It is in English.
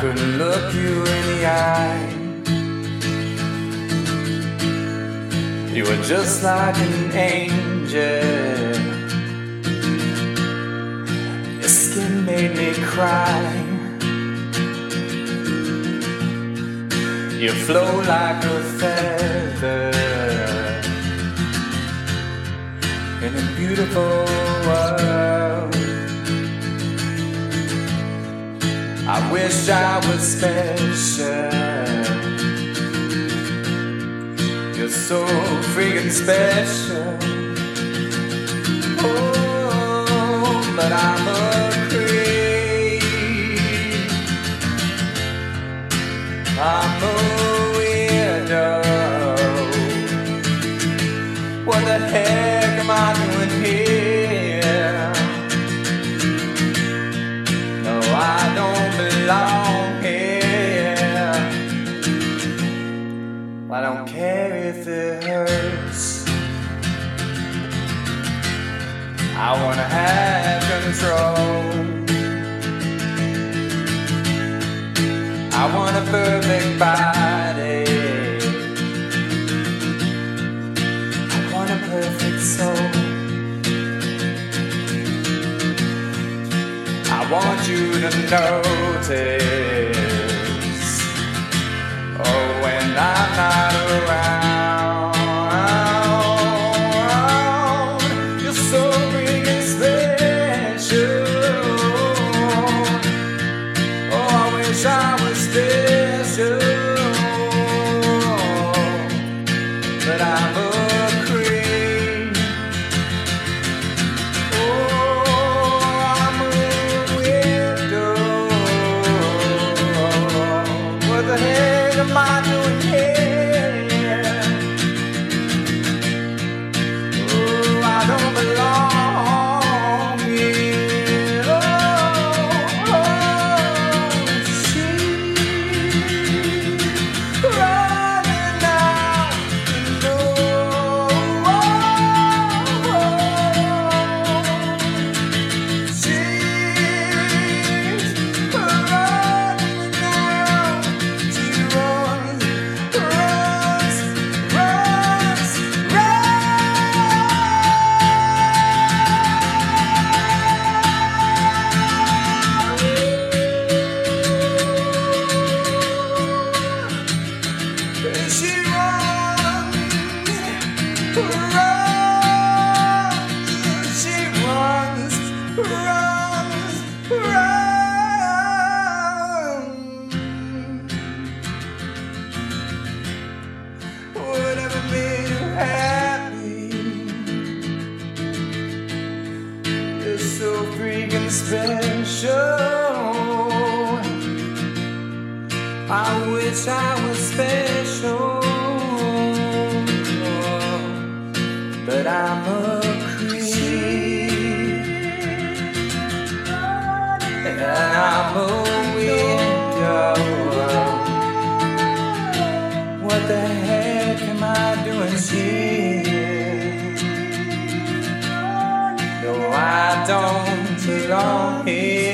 couldn't look you in the eye. You were just like an angel. Your skin made me cry. You flow like a feather in a beautiful wish I was special. You're so freaking special. Oh, but I'm don't care if it hurts. I wanna have control. I want a perfect body. I want a perfect soul. I want you to notice. Oh, when I'm not am I doing here? Don't special. I wish I was special, but I'm a creep. And I'm a weirdo. What the heck am I doing here? Don't belong here.